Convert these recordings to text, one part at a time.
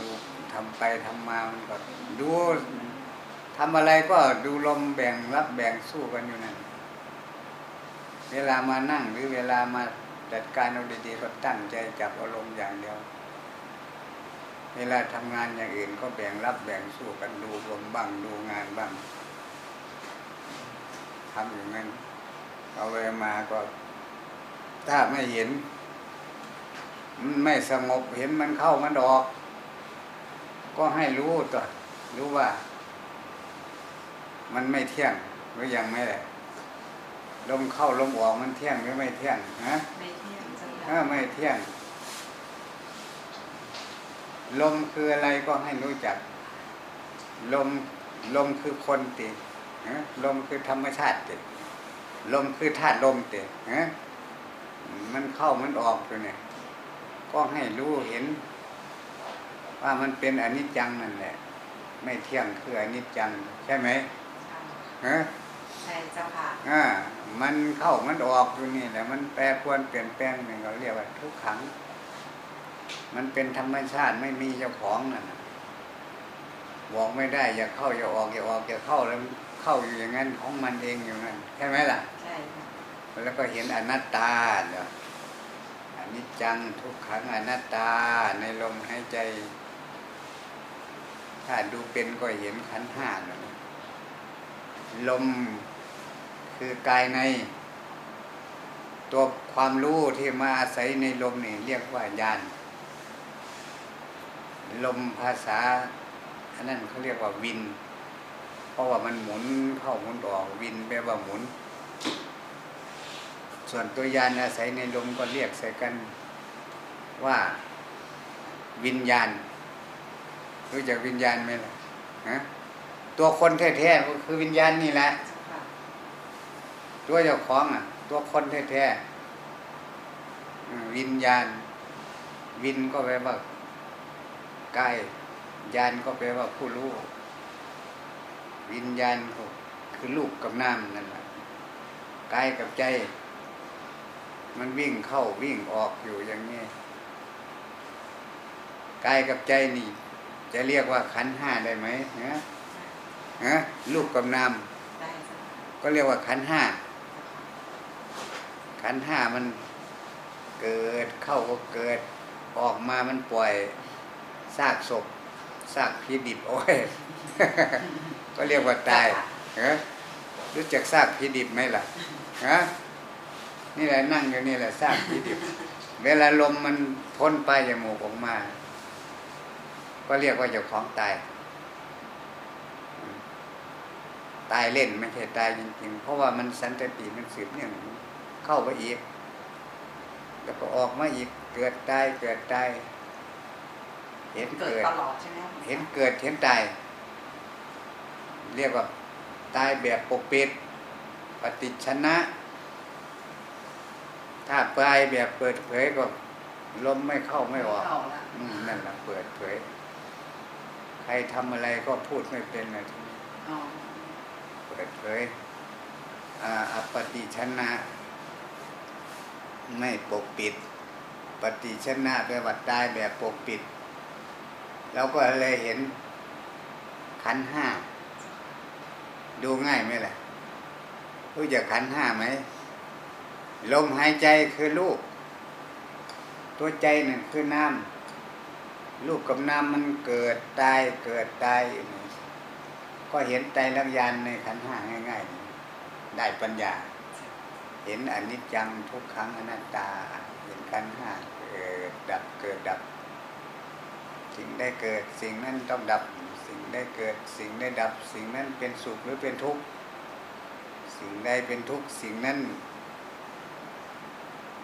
ดูทำไปทำมามันก็ดูทำอะไรก็ดูลมแบ่งรับแบ่งสู้กันอยู่นั่นเวลามานั่งหรือเวลามาจัดการเอาดีๆก็ตั้งใจจับอารมณ์อย่างเดียว เวลาทำงานอย่างอื่นก็แบ่งรับแบ่งสู้กันดูลมบ้างดูงานบ้างทำอย่างนั้นเอาไปมาก็ ถ้าไม่เห็น มันไม่สงบเห็นมันเข้ามันออก ก็ให้รู้ตัวรู้ว่า มันไม่เที่ยงหรือยังไม่แหละลมเข้าลมออกมันเที่ยงหรือไม่เที่ยงฮะไม่เที่ยงเจ้าถ้าค่ะไม่เที่ยง ลมคืออะไรก็ให้รู้จัก ลมลมคือคนติฮะลมคือธรรมชาติติลมคือธาตุลมติฮะมันเข้ามันออกอยู่เนี่ย ก็ให้รู้เห็น ว่ามันเป็นอนิจจังนั่นแหละ ไม่เที่ยงคืออนิจจัง ใช่ไหมฮะใช่เจ้าค่ะอ่ามันเข้ามันออกอยู่นี่แหละมันแปรปรวนเปลี่ยนแปลงนี่เราเรียกว่าทุกขัง มันเป็นธรรมชาติไม่มีเจ้าของนั่นน่ะบอกไม่ได้ อย่าเข้าอย่าออกอย่าออกอย่าเข้าแล้วมันเข้าอยู่อย่างนั้นของมันเองอยู่นั่นใช่ไหมล่ะใช่ค่ะแล้วก็เห็นอนัตตาเนาะอนิจจังทุกขังอนัตตาในลมหายใจ ถ้าดูเป็นก็เห็นขันห้านลมคือกายใน ตัวความรู้ที่มาอาศัยในลมนี่เรียกว่าญาณลมภาษาอันนั้นเขาเรียกว่าวิน เพราะว่ามันหมุนเข้าหมุนออกวินแปลว่าหมุน ส่วนตัวยานอาศัยในลมก็เรียกใส่กันว่าวิญญาณ รู้จักวิญญาณไหมล่ะฮะตัวคนแท้ๆก็คือวิญญาณนี่แหละตัวเจ้าของอะ ตัวคนแท้ๆวิญญาณ วินก็แปลว่ากายญาณก็แปลว่าผู้รู้วิญญาณก็คือลูกกับน้ำนั่นแหละกายกับใจ มันวิ่งเข้าวิ่งออกอยู่อย่างนี้กายกับใจนี่ จะเรียกว่าขันธ์ห้าได้ไหมฮะฮะลูกกับน้ได้เจ้าค่ะำก็เรียกว่าขันธ์ห้าขันธ์ห้ามันเกิดเข้าก็เกิด ออกมามันปล่อยซากศพซากผีดิบโอ้ยก็เรียกว่าตายฮะรู้จักซากผีดิบไหมล่ะฮะนี่แหละนั่งอยู่นี่แหละซากผีดิบ เวลาลมมันพ้นไปจมูกออกมา ก็เรียกว่าเจ้าของตาย ตายเล่นไม่ใช่ตายจริงๆ เพราะว่ามันสันตติมันสืบเนื่องเข้าไปอีก แล้วก็ออกมาอีกเกิดตายเกิดตายเห็นเกิดเกิดตลอดใช่ไหมคะเห็นเกิดเห็นตาย เรียกว่าตายแบบปกปิด ปฏิชนะ ถ้าตายแบบเปิดเผยก็ลมไม่เข้าไม่ออกเข้าละอืมนั่นแหละเปิดเผย ใครทำอะไรก็พูดไม่เป็นนะทีนี้อ๋อเปิดเผยอาอปฏิชนะ ไม่ปกปิด ปฏิชนะแปลว่าตายแบบปกปิดเราก็เลยเห็นขันธ์ห้า ดูง่ายไหมล่ะรู้จักขันธ์ห้าไหมลมหายใจคือลูก ตัวใจนั่นคือน้ำ ลูกกับน้ำมันเกิดตายเกิดตายอยู่นี่ก็เห็นใจลักยานในขันห้าง่ายๆ ได้ปัญญา เห็นอนิจจังทุกขังอนัตตา เห็นขันห้าเกิดดับเกิดดับ สิ่งได้เกิดสิ่งนั้นต้องดับ สิ่งได้เกิดสิ่งได้ดับ สิ่งนั้นเป็นสุขหรือเป็นทุกข์สิ่งใดเป็นทุกข์สิ่งนั้น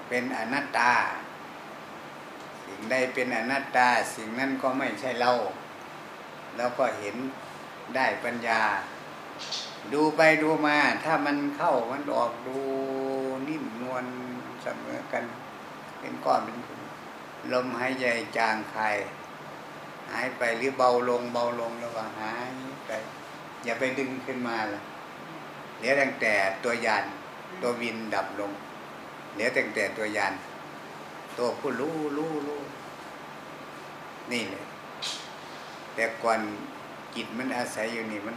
เป็นอนัตตา สิ่งใดเป็นอนัตตาสิ่งนั้นก็ไม่ใช่เรา แล้วก็เห็นได้ปัญญา ดูไปดูมา ถ้ามันเข้ามันออกดูนิ่มนวลเสมอกัน เป็นก้อนเป็นลมลมหายใจจางคายหายไปหรือเบาลงเบาลงแล้วก็หายไป อย่าไปดึงขึ้นมาล่ะเหลือตั้งแต่ตัวยานตัววินดับลงเหลือตั้งแต่ตัวยาน ตัวผู้รู้รู้รู้นี่เลยแต่ก่อนจิตมันอาศัยอยู่นี่มัน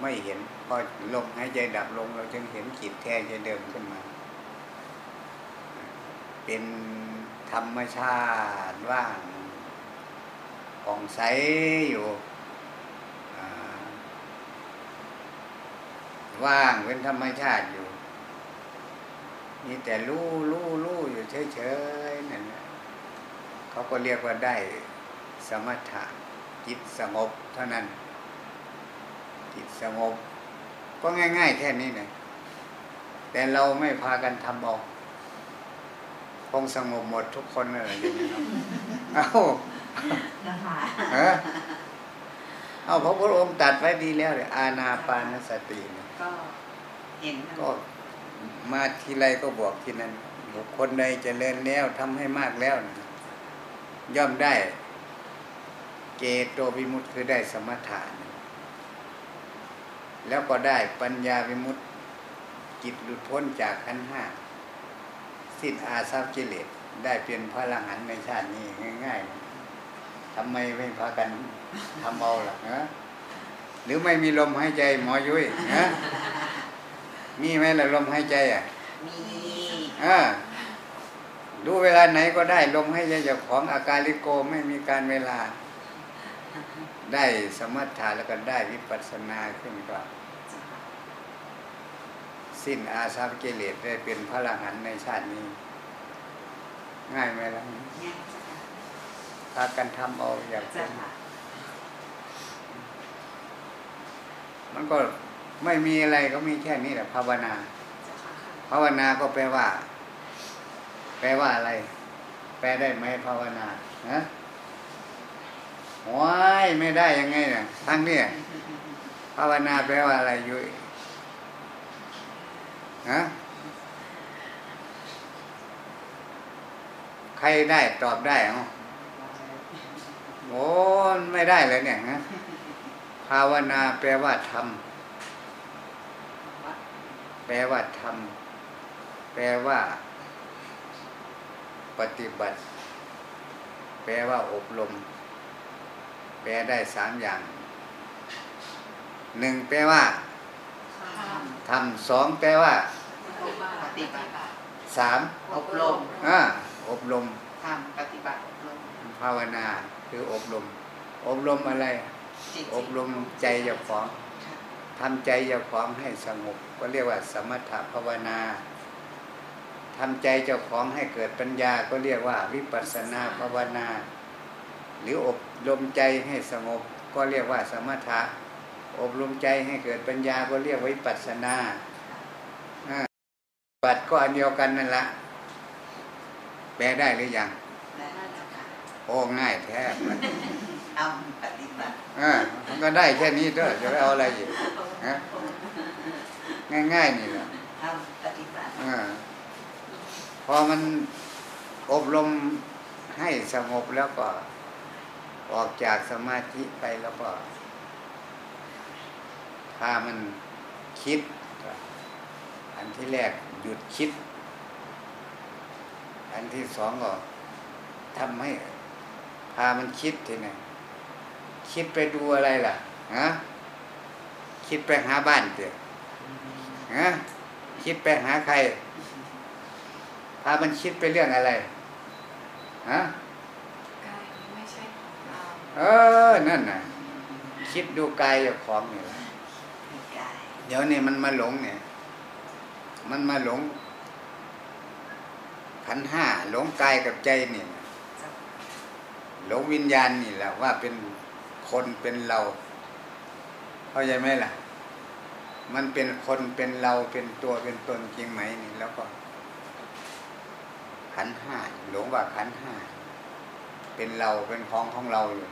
ไม่เห็น พอลมหายใจดับลง เราจึงเห็นจิตแท้จะเดิมขึ้นมา เป็นธรรมชาติว่างผ่องใสอยู่ว่างเป็นธรรมชาติอยู่ มีแต่รู้รู้รู้อยู่เฉยๆนั่นแหละเขาก็เรียกว่าได้สมถะจิตสงบเท่านั้น จิตสงบ ก็ง่าย ๆ แค่นี้นะแต่เราไม่พากันทำเอาคงสงบหมดทุกคนเลยอย่างนี้เนาะเอ้าเจ้าค่ะเออเอาพระพุทธองค์ตรัดไว้ดีแล้วเลยอาณาปานสติเนี่ยก็เห็นก็ มาทีไรก็บอกทีนั้นบุคคลใดจเจริญแล้วทำให้มากแล้ว ย่อมได้เกโตวิมุตคือได้สมถะนแล้วก็ได้ปัญญาวิมุตจิตหลุดพ้นจากขันห้าสิ้นอาสากิเลสได้เป็นพระอรหันในชาตินี้ง่ายๆทำไมไม่พากันทำเอาล่ะฮะหรือไม่มีลมหายใจหมอยุ้ยฮะ มีไหมล่ะลมหายใจอะมีอ่าดูเวลาไหนก็ได้ลมหายใจจากของอาการลิโกไม่มีการเวลา ได้สมถะแล้วก็ได้วิปัสสนาขึ้นก็เจ้าค่ะสิ้นอาสากิเลสได้เป็นพระอรหันต์ในชาตินี้ ง่ายไหมล่ะง่ายเจ้าค่ะพากันทำเอาอยากเป็เจ้านค่ะมันก็ ไม่มีอะไรก็มีแค่นี้แหละภาวนา ภาวนาก็แปลว่า แปลว่าอะไร แปลได้ไหมภาวนาฮะโอ้ยไม่ได้ยังไงเนี่ยทั้งเนี่ยภาวนาแปลว่าอะไรยุ้ยฮะใครได้ตอบได้เอ้าโอ้ไม่ได้เลยเนี่ยฮะภาวนาแปลว่าทำ ปลว่าทำแปลว่า ปฏิบัติ แปลว่าอบรม แปลได้สามอย่างหนึ่งแปลว่าททำสองแปลว่าำปฏิบัติสามอบรมอ่าอบรมทำปฏิบัติอบรมภาวนาคืออบรม อบรมอะไรจิตอบรมใจเจ้าของค่ะ ทำใจเจ้าของให้สงบก็เรียกว่า สมถภาวนาทำใจเจ้าของให้เกิดปัญญาก็เรียกว่า วิปัสสนาภาวนา หรืออบรมใจให้สงบก็เรียกว่า สมถะอบรมใจให้เกิดปัญญาก็เรียกว่าวิปัสสนาอ่าบัตรก็อันเดียวกันนั่นละแปลได้หรือยังได้เจ้าค่ะโอ้ง่ายแท้มันทำปฏิบัติอ่ามันก็ได้แค่นี้เถอะจะไปเอาอะไรอีก ฮะง่ายๆนี่แหละทำปฏิบัติอาพอมันอบรมให้สงบแล้วก็ ออกจากสมาธิไปแล้วก็ถ้ามันคิดก็อันที่แรกหยุดคิด อันที่สองก็ทำให้พามันคิดทีนี้คิดไปดูอะไรล่ะฮะ คิดไปหาบ้านเถอะฮะคิดไปหาใคร พามันคิดไปเรื่องอะไรฮะกายไม่ใช่ของเราเออ นั่นน่ะ คิดดูกายเจ้าของนี่แหละกายเดี๋ยวนี้มันมาหลงเนี่ย มันมาหลงขันธ์ห้าหลงกายกับใจนี่นะเจ้าหลงวิญญาณนี่แหละว่าเป็นคนเป็นเรา เข้าใจไหมล่ะ มันเป็นคนเป็นเราเป็นตัวเป็นตนจริงไหมนี่แล้วก็ ขันธ์ห้าหลงว่าขันธ์ห้าเป็นเราเป็นของของเราอยู่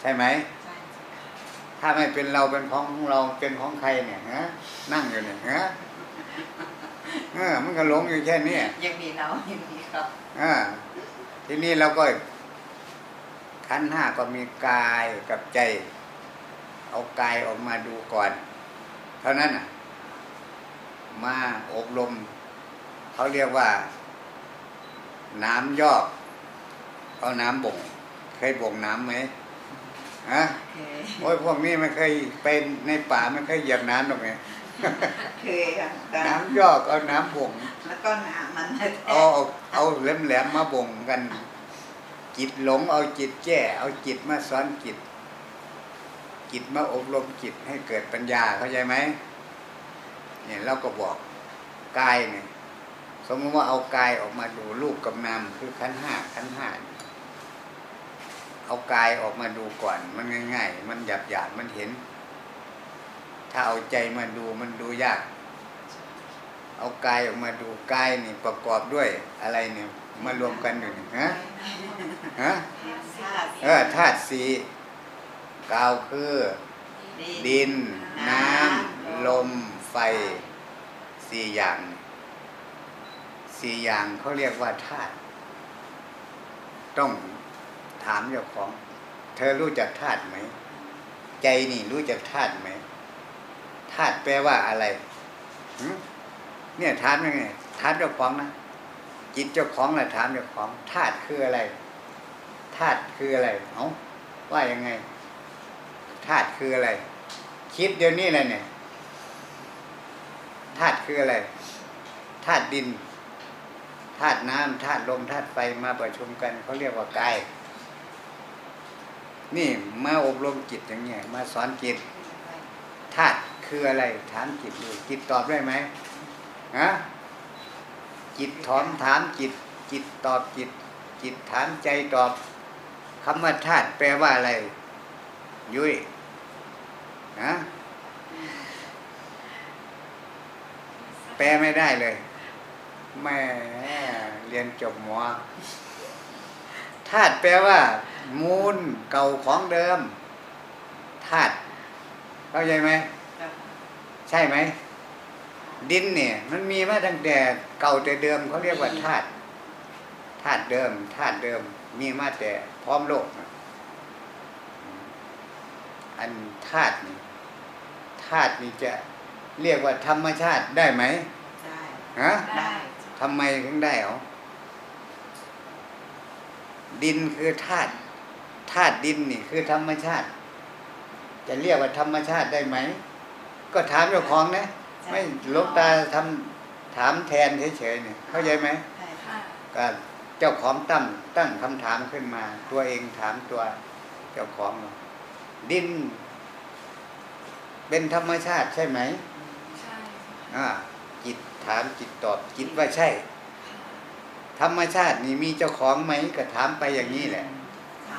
ใช่ไหมใช่เจ้าค่ะถ้าไม่เป็นเราเป็นของของเราเป็นของใครเนี่ยฮะนั่งอยู่เนี่ยฮะเออมันก็หลงอยู่แค่เนี้ยยังมีเรายังมีเขาอ่าทีนี้เราก็ขันธ์ห้าก็มีกายกับใจ เอากายออกมาดูก่อน เท่านั้นน่ะ มาอบรม เขาเรียกว่า น้ำยอกเอาน้ำบ่ง เคยบ่งน้ำไหมฮะเคยโอ้ยพวกนี้มันเคยไปในป่ามันเคยเหยียบน้ำหรอกไงเคยค่ะน้ำยอกเอาน้ำบ่ง แล้วก็น้ำมันแท้เอาเอาแหลมๆมาบ่งกัน จิตหลงเอาจิตแก้เอาจิตมาสอนจิต จิตมาอบรมจิตให้เกิดปัญญาเข้าใจไหมเนี่ยเราก็บอกกายเนี่ยสมมติว่าเอากายออกมาดูรูปกับนามคือขันธ์ห้าขันธ์ห้าเนี่ยเอากายออกมาดูก่อน มันง่าย ๆ มันหยาบหยาบๆมันเห็น ถ้าเอาใจมาดูมันดูยาก เอากายออกมาดูกายนี่ประกอบด้วยอะไรเนี่ยมารวมกันอยู่นี่ฮะฮะธาตุเออธาตุสี กาวคือ ดิน น้ำ ลม ไฟสี่อย่างสี่อย่างเขาเรียกว่าธาตุต้องถามเจ้าของ เธอรู้จักธาตุไหม ใจนี่รู้จักธาตุไหมธาตุแปลว่าอะไรหึเนี่ยถามยังไงถามเจ้าของนะจิตเจ้าของแหละถามเจ้าของธาตุคืออะไรธาตุคืออะไรเอ้าว่ายังไง ธาตุคืออะไร คิดเดี๋ยวนี้เลยเนี่ยธาตุคืออะไรธาตุดินธาตุน้ำธาตุลมธาตุไฟมาประชุมกันเขาเรียกว่ากายนี่มาอบรมจิตอย่างเงี้ยมาสอนจิตธาตุคืออะไร ถามจิตดูจิตตอบได้ไหมฮะจิตถอมถามจิต จิตตอบจิต จิตถามใจตอบคำว่าธาตุแปลว่าอะไร ยุ้ยฮะแปลไม่ได้เลยแม่เรียนจบหมอธาตุแปลว่า มูลเก่าของเดิมธาตุเข้าใจไหมใช่ไหมดินเนี่ย มันมีมาตั้งแต่เก่าแต่เดิมเขาเรียกว่าธาตุธาตุเดิมธาตุเดิม มีมาแต่พร้อมโลกนะ อันธาตุนี่ธาตุนี่จะเรียกว่าธรรมชาติได้ไหมได้ฮะได้ทำไมถึงได้เหรอดินคือธาตุธาตุดินนี่คือธรรมชาติ จะเรียกว่าธรรมชาติได้ไหม ก็ถามเจ้าของนะ ไม่หลวงตาทำถามแทนเฉยๆเนี่ยเข้าใจไหมใช่ค่ะก็เจ้าของตั้งตั้งคำถามขึ้นมา ตัวเองถามตัวเจ้าของว่า ดิน เป็นธรรมชาติใช่ไหมใช่อ่าจิตถามจิตตอบจิตว่าใช่ค่ะธรรมชาตินี่มีเจ้าของไหมก็ถามไปอย่างนี้แหละ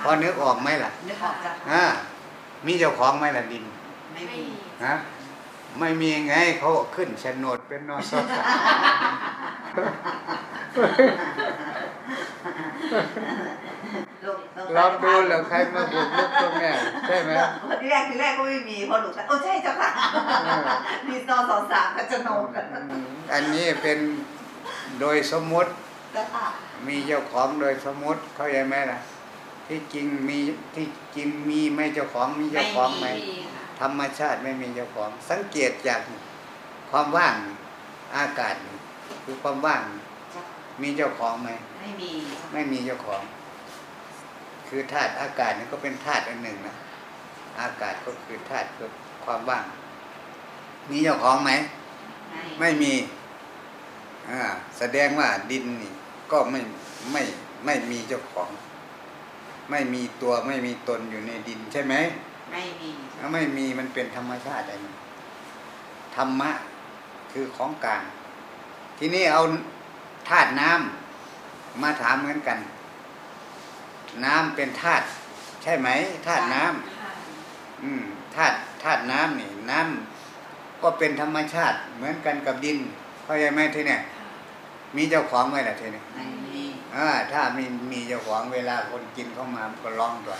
พอนึกออกไหมล่ะนึกออกจ้ะอ่ามีเจ้าของไหมล่ะดิน ไม่ไม่มีมีฮะไม่มีไงเขาขึ้นโฉนดเป็นนอสสลูก ลองดูแล้วใครมาบุกลุกตรงเนี้ยใช่ไหมที่แรกที่แรกก็ไม่มีพอหนูใช่โอ้ใช่เจ้าค่ะมีซอสองสามกับจะโนกันอันนี้เป็นโดยสมมุติเจ้าค่ะมีเจ้าของโดยสมมุติเข้าใจไหมล่ะ ที่จริงมีที่จริงมีไหม่เจ้าของมีเจ้าของไหมมีค่ะธรรมชาติไม่มีเจ้าของ สังเกตจากความว่างอากาศนี่คือความว่างจ้ะมีเจ้าของไหมไม่มีไม่มีเจ้าของ คือธาตุอากาศนี่ก็เป็นธาตุอันหนึ่งนะอากาศก็คือธาตุคือความว่าง มีเจ้าของไหม ไม่มีอ่าแสดงว่าดินนี่ก็ไม่ไม่ไม่มีเจ้าของ ไม่มีตัวไม่มีตนอยู่ในดินใช่ไหมไม่มีถ้าไม่มีมันเป็นธรรมชาติอันหนึ่งธรรมะคือของกลาง ทีนี้เอาธาตุน้ำมาถามเหมือนกัน น้ำเป็นธาตุใช่ไหมธาตุน้ำค่ะอืมธาตุธาตุน้ำนี่ น้ำก็เป็นธรรมชาติ เหมือนกันกับดินเข้าใจไหมทีเนี่ยค่ะมีเจ้าของไหมล่ะทีเนี่ยไม่มีอ่าถ้ามีมีเจ้าของเวลาคนกินเข้ามามันก็ร้องตัว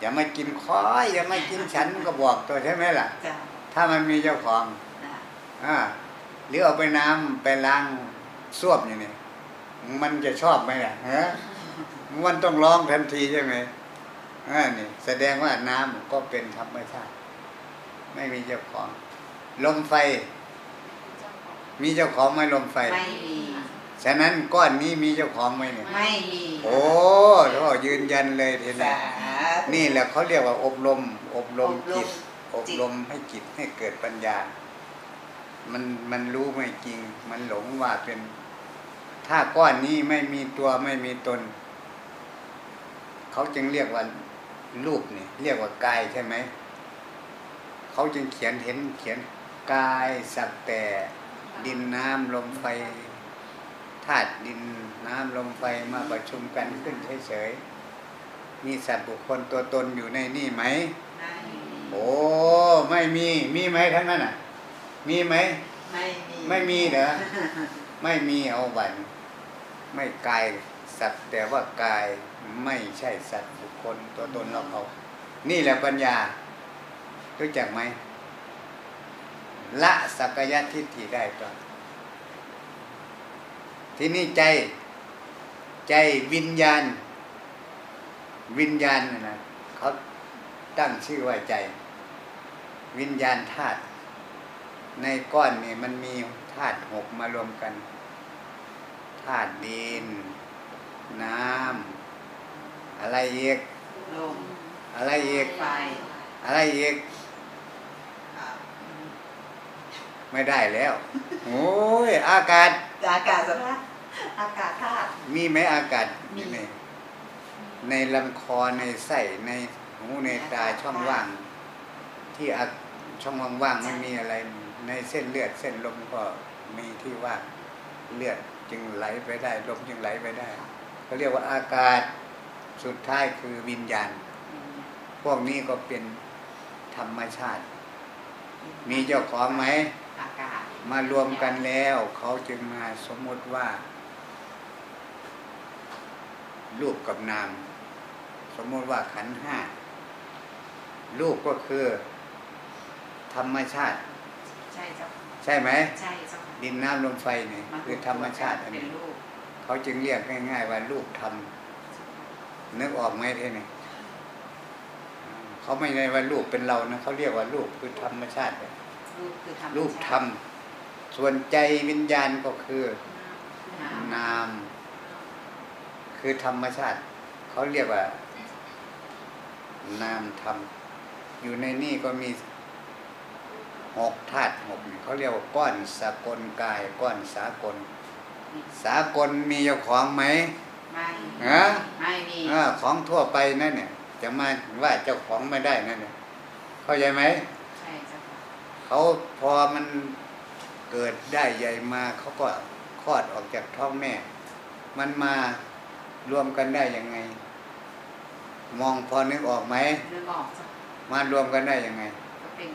อย่ามากินคอยอย่ามากินฉันก็บอกตัวใช่ไหมล่ะจ้ะถ้ามันมีเจ้าของนะอ่าหรือเอาไปน้ำไปล้างส้วมอย่างนี้มันจะชอบไหมล่ะฮะ มันต้องร้องทันทีใช่ไหมอ่านี่แสดงว่าน้ำก็เป็นธรรมชาติ ไม่มีเจ้าของ ลมไฟเจ้าของมีเจ้าของไหมลมไฟ ไม่มีมฉะนั้นก้อนนี้มีเจ้าของไหมเนี่ยไม่มีโอ้พ่อยืนยันเลยทีนี้สาธุนี่แหละเขาเรียกว่าอบรม อบรมอบรมจิตอบจิตรมให้จิตให้เกิดปัญญา มันมันรู้ไม่จริง มันหลงว่าเป็น ถ้าก้อนนี้ไม่มีตัวไม่มีตน เขาจึงเรียกว่ารูปนี่เรียกว่ากายใช่ไหมเขาจึงเขียนเห็นเขียนกายสักแต่ดินน้ำลมไฟธาตุดินน้ำลมไฟมาประชุมกันขึ้นเฉยๆมีสัตว์บุคคลตัวตนอยู่ในนี่ไหมไม่มีโอ้ไม่มีมีไหมทั้งนั้นอะ มีไหมไม่มีไม่มีเหรอไม่มีเอาวันไม่กาย สัตว์แต่ว่ากายไม่ใช่สัตว์บุคคลตัวตนเราเขา นี่แหละปัญญา รู้จักไหม ละสักกายทิฏฐิได้ก่อนที่นี่ใจใจวิญญาณ วิญญาณน่ะนะเขาตั้งชื่อว่าใจ วิญญาณธาตุในก้อนนี่มันมีธาตุหกมารวมกันธาตุดิน น้ำอะไรอีกลมอะไรอีกไฟอะไรอีกอ่าไม่ได้แล้วโอ้ยอากาศอากาศสภาพอากาศธาตุมีไหมอากาศมีในในลำคอในไส้ในหูในตาช่องว่าง ที่อาช่องว่างๆไม่มีอะไร ในเส้นเลือดเส้นลมก็มีที่ว่างเลือดจึงไหลไปได้ลมจึงไหลไปได้ เขาเรียกว่าอากาศสุดท้ายคือวิญญาณ พวกนี้ก็เป็นธรรมชาติ มีเจ้าของไหมอากาศมารวมกันแล้ว เขาจึงมาสมมติว่า รูปกับนาม สมมติว่าขันธ์ห้ารูปก็คือ ธรรมชาติ ใช่เจ้าใช่ไหมใช่เจ้าค่ะดินน้ำลมไฟนี่มันคือธรรมชาติอันเป็นนี้รูป เขาจึงเรียกง่าย ๆ ว่ารูปธรรมนึกออกไหมเท่นี่เขาไม่ได้ว่ารูปเป็นเรานะเขาเรียกว่ารูปคือธรรมชาติรูปคือธรรมรูปธรรมส่วนใจวิญญาณก็คือน้ำนาม คือธรรมชาติเขาเรียกว่า นามธรรมอยู่ในนี่ก็มีหกธาตุหกนี่เขาเรียกว่าก้อนสากลกาย ก้อนสากล สากลมีเจ้าของไหมไม่ฮะไม่มีอาของทั่วไปนั่นเนี่ย จะมาว่าเจ้าของไม่ได้นั่นเนี่ยเข้าใจไหมใช่เจ้าค่ะเขาพอมันเกิดได้ใหญ่มาเขาก็คลอดออกจากท้องแม่ มันมารวมกันได้ยังไง มองพอนึกออกไหมนึกออกเจ้ามารวมกันได้ยังไง ก็เป็น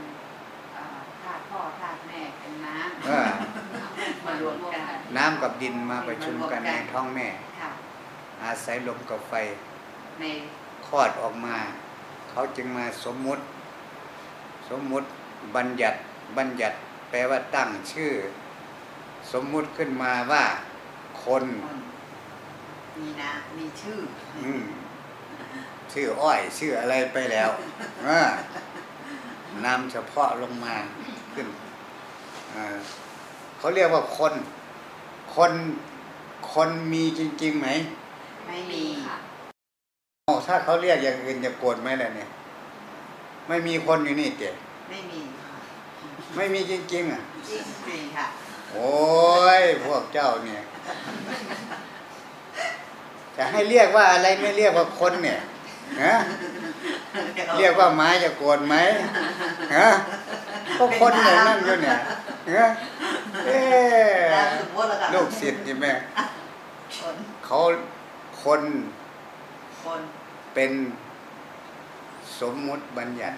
เอ่อธาตุพ่อธาตุแม่เป็นน้ เออำมารวมกั นน้ำกับดินมาประชุมกันในท้องแม่ค่ะอาศัยลมกับไฟในคลอดออกมา เขาจึงมาสมมุติ สมมุติบัญญัติบัญญัติแปลว่าตั้งชื่อ สมมุติขึ้นมาว่าคนคนมีนะมีชื่อออืมชื่ออ้อย ชื่ออะไรไปแล้วเออนามเฉพาะลงมาขึ้นเออเขาเรียกว่าคน คนคนมีจริงๆไหมไม่มีค่ะโอ้ถ้าเขาเรียกอย่างอื่นจะโกรธไหมล่ะเนี่ย ไม่มีคนอยู่นี่เจ๊ไม่มีค่ะไม่มีจริงๆอะจริงจริงค่ะ โอ้ยพวกเจ้าเนี่ยจะให้เรียกว่าอะไรไม่เรียกว่าคนเนี่ยฮะเรียกว่าหมาจะโกรธไหมฮะก็คนอย่างนั้นอยู่เนี่ยฮะ เอ๊ะนามสมมติแล้วกันลูกศิษย์ใช่ไหมคนเขาคนคนเป็นสมมุติบัญญัติ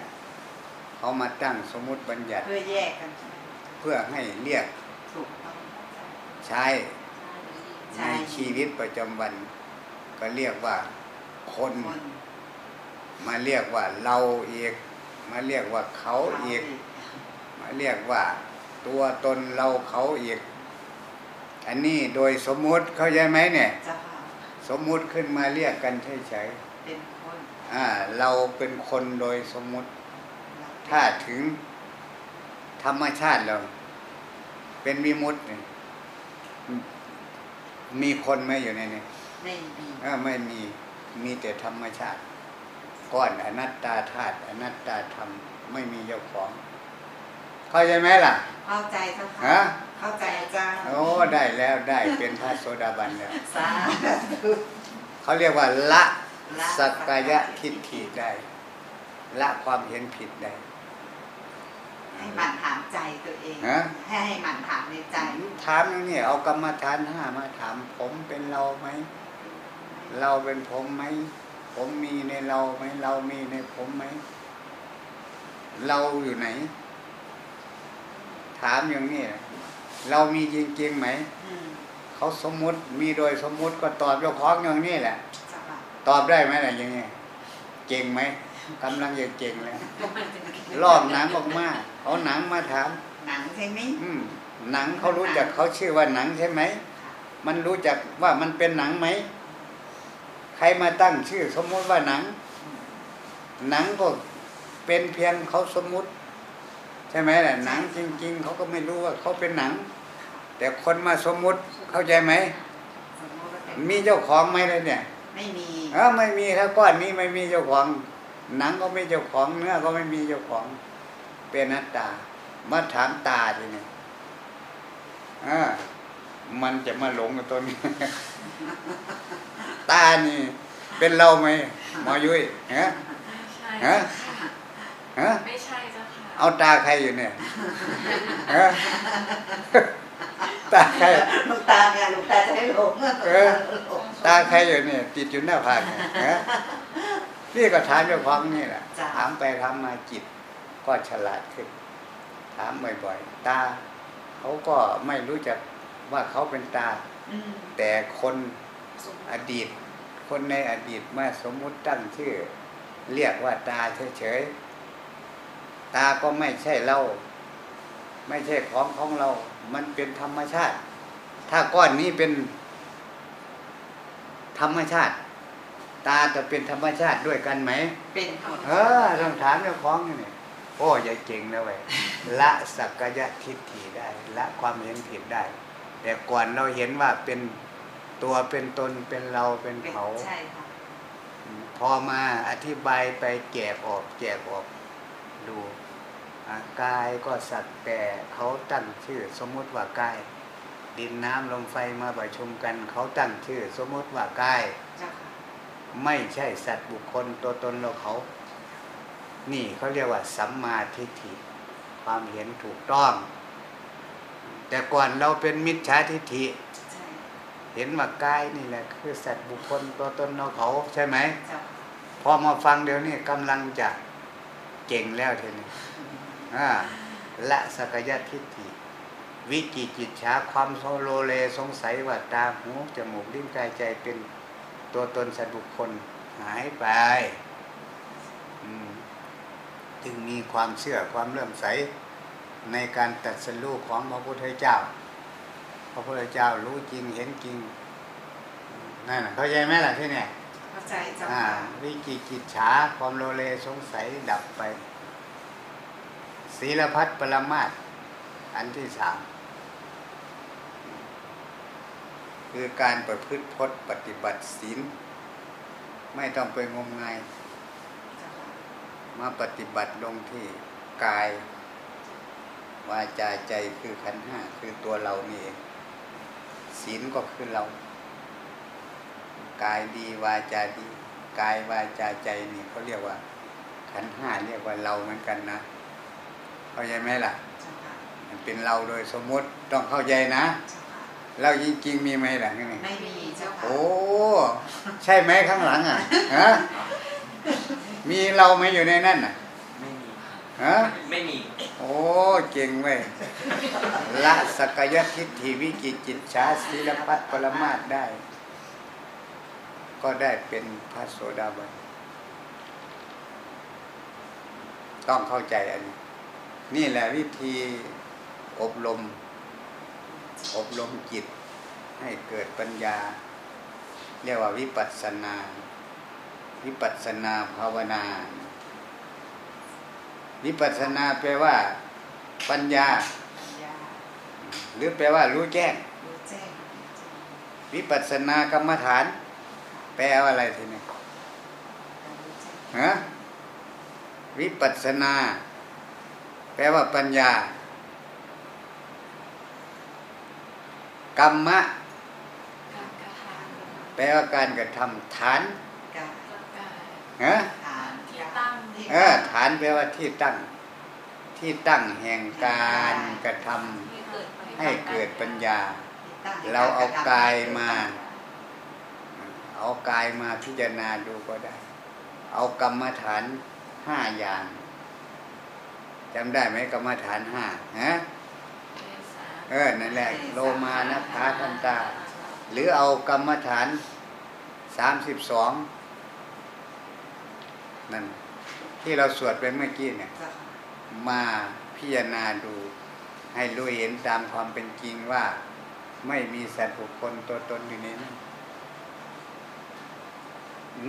เขามาตั้งสมมุติบัญญัติ เพื่อแยกกันเพื่อให้เรียกถูกต้องใช้ใช่ในชีวิตประจำวัน ก็เรียกว่าคน คนมาเรียกว่าเราอีกมาเรียกว่าเขาอีกมาเรียกว่า ตัวตนเราเขาอีก อันนี้โดยสมมุติเข้าใจไหมเนี่ย เจ้าค่ะสมมุติขึ้นมาเรียกกันเฉยเป็นคนๆอ่าเราเป็นคนโดยสมมุติ ถ้าถึงธรรมชาติเราเป็นวิมุตติเนี่ยมีคนไหมอยู่ในนี้ไม่มีเออไม่มีมีแต่ธรรมชาติก้อนอนัตตาธาตุอนัตตาธรรม ไม่มีเจ้าของ เข้าใจไหมล่ะ เข้าใจเจ้าฮะค่ะเข้าใจอาจารย์โอ้ได้แล้วได้เป็นพระโสดาบันแล้วสาธุเขาเรียกว่าละละสักกายะทิฏฐิได้ ละความเห็นผิดได้ ให้หมันถามใจตัวเอง ฮะ ให้ให้หมันถามในใจ ถามอย่างนี้เอากรรมฐานห้ามาถาม ผมเป็นเราไหม เราเป็นผมไหม ผมมีในเราไหม เรามีในผมไหม เราอยู่ไหน ถามอย่างนี้เรามีจริงๆไหมอืมเขาสมมุติมีโดยสมมุติก็ตอบเจ้าของอย่างนี้แหละเจ้าค่ะตอบได้ไหมล่ะอย่างนี้เก่งไหมกำลังจะเก่งแล้วลอกหนังออกมาเอาหนังมาถามหนังใช่ไหมอืมหนังเขารู้จักเขาชื่อว่าหนังใช่ไหมมันรู้จักว่ามันเป็นหนังไหมใครมาตั้งชื่อสมมุติว่าหนัง หนังก็เป็นเพียงเขาสมมุติ ใช่ไหมล่ะหนังจริง ๆเขาก็ไม่รู้ว่าเขาเป็นหนัง แต่คนมาสมมุติเข้าใจไหมสมมติว่าเป็นมีเจ้าของไหมเลยเนี่ย ไม่มีเออไม่มีถ้าก้อนนี้ไม่มีเจ้าของ หนังก็ไม่เจ้าของเนื้อก็ไม่มีเจ้าของเป็นนัตตามาถามตาทีนี้อ่ามันจะมาหลงกับตัวนี้ตานี่ เป็นเราไหมหมอยุ้ยฮะใช่ฮะฮะไม่ใช่เจ้าค่ะ เอาตาใครอยู่เนี่ยฮะตาใครลูกตาเนี่ยลูกตาจะให้หลงเออตาใครอยู่เนี่ยติดอยู่หน้าผากเนี่ยฮะนี่ก็ถามเจ้าของนี่แหละจ้ะถามไปถามมาจิต ก็ฉลาดขึ้น ถามบ่อยๆ ตาเขาก็ไม่รู้จักว่าเขาเป็นตาอืมแต่คนอดีต คนในอดีตมาสมมุติตั้งชื่อ เรียกว่าตาเฉยๆ ตาก็ไม่ใช่เรา ไม่ใช่ของของเรา มันเป็นธรรมชาติ ถ้าก้อนนี้เป็นธรรมชาติ ตาจะเป็นธรรมชาติด้วยกันไหม เป็นหมดเออต้องถามเจ้าของนี่นี่โอ้ยายเก่งนะเว้ยละสักกายทิฏฐิได้ ละความเห็นผิดได้ แต่ก่อนเราเห็นว่าเป็นตัวเป็นตนเป็นเราเป็นเป็นเขาใช่ค่ะพอมาอธิบายไปแกกออกแกกออกดูอะ กายก็สัตว์แต่เขาตั้งชื่อสมมติว่ากาย ดินน้ำลมไฟมาประชุมกันเขาตั้งชื่อ สมมติว่ากายเจ้าค่ะไม่ใช่สัตว์บุคคลตัวตนเราเขา นี่เขาเรียกว่าสัมมาทิฏฐิความเห็นถูกต้อง แต่ก่อนเราเป็นมิจฉาทิฏฐิใช่เห็นว่ากายนี่แหละคือสัตว์บุคคลตัวตนเราเขาใช่ไหมเจ้าค่ะพอมาฟังเดี๋ยวนี้กำลังจะเก่งแล้วทีนี้อ่า ละสักยะทิฏฐิ วิจิจิตฉาความโซโลเลสงสัยว่าตาหูจมูกลิ้นกายใจเป็นตัวตนสัตว์บุคคลหายไปอืมจึงมีความเชื่อความเลื่อมใสในการตรัดสรู้ของพระพุทธเจ้า พระพุทธเจ้ารู้จริงเห็นจริงนั่นน่ะเข้าใจไหมล่ะที่เนี่ยเข้าใจเจ้าอ่าค่ะวิจิกิจฉาความโลเลสงสัยดับไป ศีลพัฒปรมาตอันที่สามคือการประพฤติพจน์ปฏิบัติศีล ไม่ต้องไปงมงายมาปฏิบัติลงที่กายวาจาใจคือขันห้าคือตัวเรานี่เองศีลก็คือเรา กายดีวาจาดี กายวาจาใจนี่เขาเรียกว่าขันห้าเรียกว่าเราเหมือนกันนะ เข้าใจไหมล่ะเจ้าค่ะ มันเป็นเราโดยสมมุติต้องเข้าใจนะเจ้าค่ะเราจริงๆมีไหมล่ะนี่ไม่มีเจ้าค่ะโอ้ใช่ไหมข้างหลังอะฮะมีเราไหมอยู่ในนั่นน่ะไม่มีฮะไม่มี โอ้เก่งเว้ยละสักยทิฏฐิวิจิตจิตชาศีลพัฒปรมาตถ์ได้ ก็ได้เป็นพระโสดาบันต้องเข้าใจอันนี้ นี่แหละวิธีอบรม อบรมจิต ให้เกิดปัญญา เรียกว่าวิปัสสนา วิปัสสนาภาวนา วิปัสสนาแปลว่า ปัญญาญญาหรือแปลว่ารู้แจ้งรู้แจ้ง วิปัสสนากรรมฐาน แปลว่าอะไรทีนี้ฮะวิปัสสนา แปลว่าปัญญา กรรมะการกระทำแปลว่าการกระทำฐานกาการฮะฐานที่ตั้งที่เออฐานแปลว่าที่ตั้ง ที่ตั้งแห่งการกระทำที่เกิดไปให้เกิดปัญญาที่ตั้งเราเอากายมา เอากายมาพิจารณาดูก็ได้ เอากรรมฐานห้าอย่าง จำได้ไหมกรรมฐานห้าฮะเออนั่นแหละโลมานะพาทันตา หรือเอากรรมฐานสามสิบสองนั่นที่เราสวดไปเมื่อกี้เนี่ยเจ้าค่ะมาพิจารณาดูให้รู้เห็นตามความเป็นจริงว่า ไม่มีสัตว์บุคคลตัวตนอยู่ในนั้น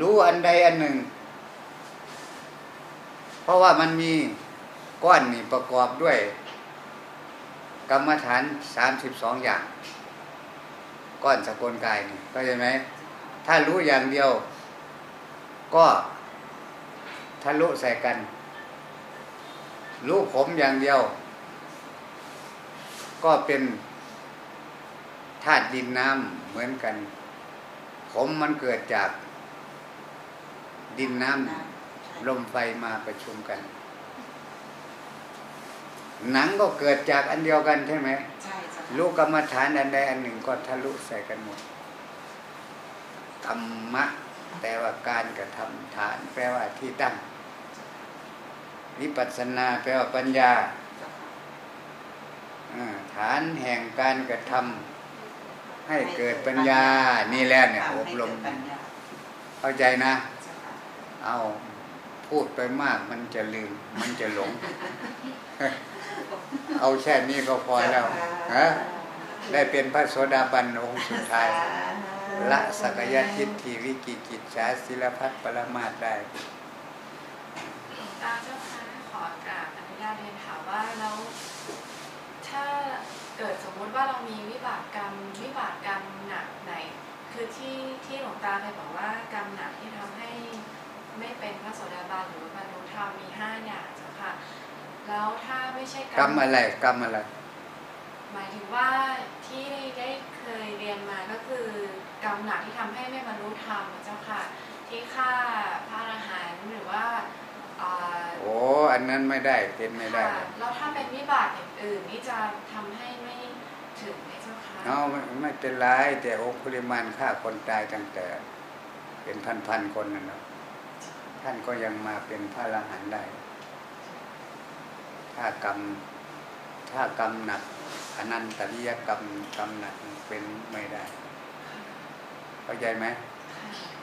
รู้อันใดอันหนึ่ง เพราะว่ามันมี ก้อนนี่ประกอบด้วย กรรมฐานสามสิบสองอย่าง ก้อนสกลกายนี่เข้าใจไหมถ้ารู้อย่างเดียว ก็ทะลุใส่กัน รู้ผมอย่างเดียว ก็เป็นธาตุดินน้ำเหมือนกัน ผมมันเกิดจากดินน้ำลมไฟมาประชุมกัน หนังก็เกิดจากอันเดียวกันใช่ไหมใช่เจ้าค่ะรู้กรรมฐานอันใดอันหนึ่งก็ทะลุใส่กันหมดกรรมะแปลว่าการกระทำฐาน แปลว่าที่ตั้งวิปัสสนาแปลว่าปัญญาเจ้าค่ะอ่าฐานแห่งการกระทำให้เกิดปัญญา นี่แหละเนี่ยทำอบให้รเกิมดปัญญาเข้าใจนะเจ้าค่ะเอาพูดไปมากมันจะลืม มันจะหลง เอาแค่นี้ก็พอแล้วฮะได้เป็นพระโสดาบันองค์สุดท้ายละสักยทิฏฐิวิกิกิจฉาศิลพัฒปรมาตถ์ได้หลวงตาเจ้าคะขอกราบอนุญาตเรียนถามว่าแล้วถ้าเกิดสมมุติว่าเรามีวิบากกรรมวิบากกรรมหนักไหน คือที่ที่หลวงตาเคยบอกว่ากรรมหนักที่ทำให้ไม่เป็นพระโสดาบันหรือว่าบรรลุธรรมมีห้าอย่างเจ้าค่ะ แล้วถ้าไม่ใช่กรรมอะไรกรรมอะไร หมายถึงว่าที่ได้เคยเรียนมาก็คือกรรมหนักที่ทำให้ไม่บรรลุธรรมเจ้าค่ะ ที่ฆ่าพระอรหันต์หรือว่าอ่าโอ้อันนั้นไม่ได้เป็นไม่ได้ค่ะแล้วถ้าเป็นวิบากอย่างอื่นนี่จะทำให้ไม่ถึงไหมเจ้าคะเอาไม่ไม่เป็นไรแต่องคุลิมานฆ่าคนตายตั้งแต่ เป็นพันๆคนนะเนาะท่านก็ยังมาเป็นพระอรหันต์ได้ ถ้ากรรมถ้ากรรมหนักอนันตริยกรรมกรรมหนักเป็นไม่ได้ เข้าใจไหมค่ะ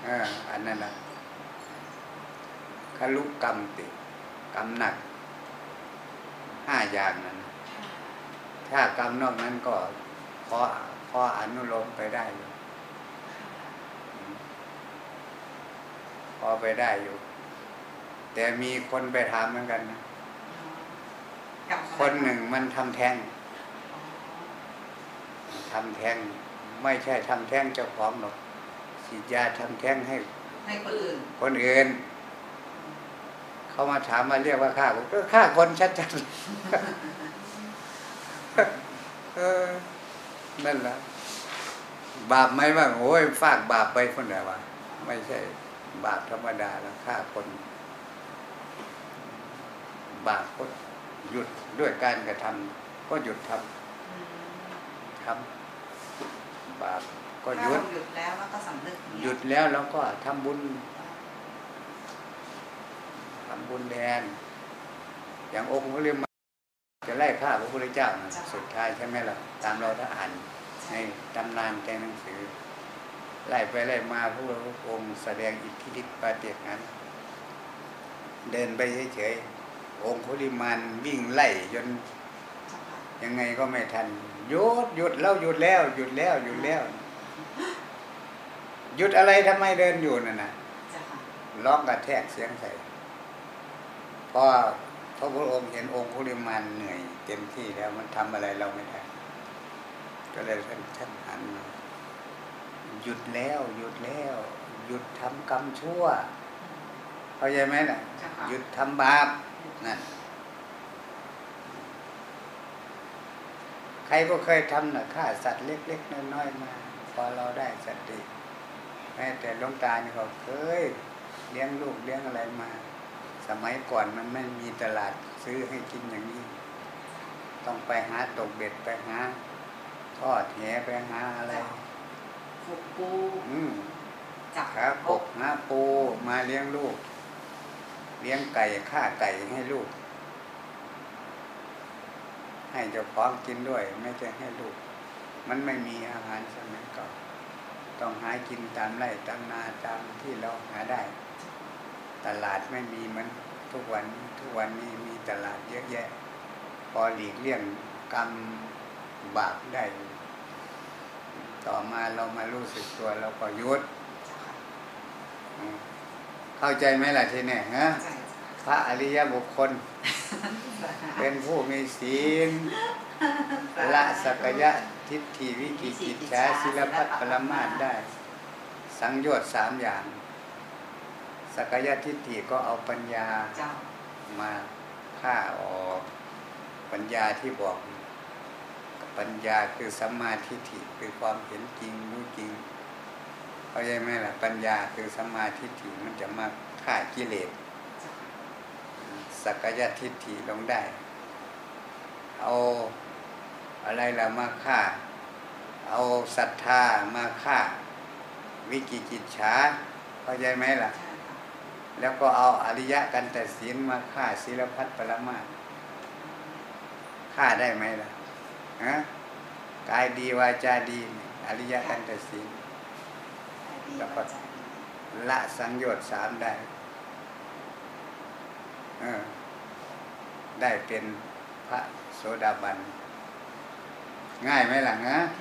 เอออันนั้นนะคลุกรรมติกรรมหนักห้าอย่างนั้นค่ะถ้ากรรมนอกนั้นก็พอพออนุโลมไปได้อยู่ค่ะพอไปได้อยู่ แต่มีคนไปถามเหมือนกันนะกับ คนหนึ่งมันทำแท้งอ๋อทำแท้งไม่ใช่ทำแท้งเจ้าของหรอกฉีดยาทำแท้งให้ ให้คนอื่น คนอื่นเขามาถามมาเรียกว่าฆ่าผมก็ฆ่าคนชัดๆเออนั่นแหละบาปไหมว่าโอ้ยฝากบาปไปคนไหนวะไม่ใช่ บาปธรรมดาแล้วฆ่าคน บาปก็ หยุดด้วยการกระทำก็หยุดทอืมำทำบาปก็ถ้าหยุดเราหยุดแล้วแล้วก็สำนึกเนี่หยุดแล้วแล้วก็ทำบุญทำบุญแทนอย่างองค์พระเรียมจะไล่ฆ่าพระพุทธเจ้านะสุดท้ายใช่ไหมล่ะตามเราถ้าอ่านในตำนานในหนังสือ ไล่ไปไล่มาพระพุทธองค์แสดงอิทธิฤทธิปาฏิหาริย์เดินไปเฉยๆ องคุลิมานวิ่งไล่จนเจ้าค่ะยังไงก็ไม่ทันหยุดหยุดแล้วหยุดแล้วหยุดแล้วหยุดแล้วหยุดอะไรทำไมเดินอยู่นั่นน่ะร้องกระแทกเสียงใส่พอพระพุทธองค์เห็นองค์คุลิมานเหนื่อย เต็มที่แล้วมันทำอะไรเราไม่ได้ก็เลยท่านท่านหันมาหยุดแล้ว หยุดแล้ว หยุดทำกรรมชั่วเข้าใจไหมล่ะเจ้าค่ะ หยุดทำบาป นั่นใครก็เคยทำนะฆ่าสัตว์เล็ก ๆ น้อยๆมา พอเราได้สติแม้แต่หลวงตานี่เขาเคยเลี้ยงลูกเลี้ยงอะไรมา สมัยก่อนมันไม่มีตลาดซื้อให้กินอย่างนี้ ต้องไปหาตกเบ็ดไปหาทอดแหไปหาอะไรขุกปูอืมจับหากบหาปูมาเลี้ยงลูก เลี้ยงไก่ฆ่าไก่ให้ลูก ให้เจ้าของกินด้วย ไม่ใช่ให้ลูก มันไม่มีอาหารสมัยก่อนต้องหากินตามไร่ตามนาตามที่เราหาได้ ตลาดไม่มีมือนทุกวันทุกวันนี้มีตลาดเยอะแยะ พอหลีกเลี่ยงกรรมบาปได้ ต่อมาเรามารู้สึกตัวเราก็ยุด เจ้าค่ะอืมเข้าใจไหมล่ะทีเนี่ยฮะใช่พระอริยบุคคล เป็นผู้มีศีลละสักยะทิฏฐิวิกิจิจฉาศิลพัตปรมาตถ์ได้ สังโยชน์สามอย่าง สักยะทิฏฐิก็เอาปัญญาเจ้ามาฆ่าออกปัญญาที่บอกปัญญาคือสัมมาทิฏฐิคือความเห็นจริงรู้จริง เข้าใจไหมล่ะปัญญาคือสมาทิฏฐิมันจะมาฆ่ากิเลสสักยะทิฏฐิลงได้ เอาอะไรล่ะมาฆ่า เอาศรัทธามาฆ่า วิกิกิจฉาเข้าใจไหมล่ะ แล้วก็เอาอริยะกันแต่ศีลมาฆ่าศีลพัฒปรมาฆ่าได้ไหมล่ะฮะกายดีวาจาดี อริยะกันแต่ศีล แล้วก็ละสังโยชน์สามได้เออได้เป็นพระโสดาบัน ง่ายไหมล่ะฮะง่าย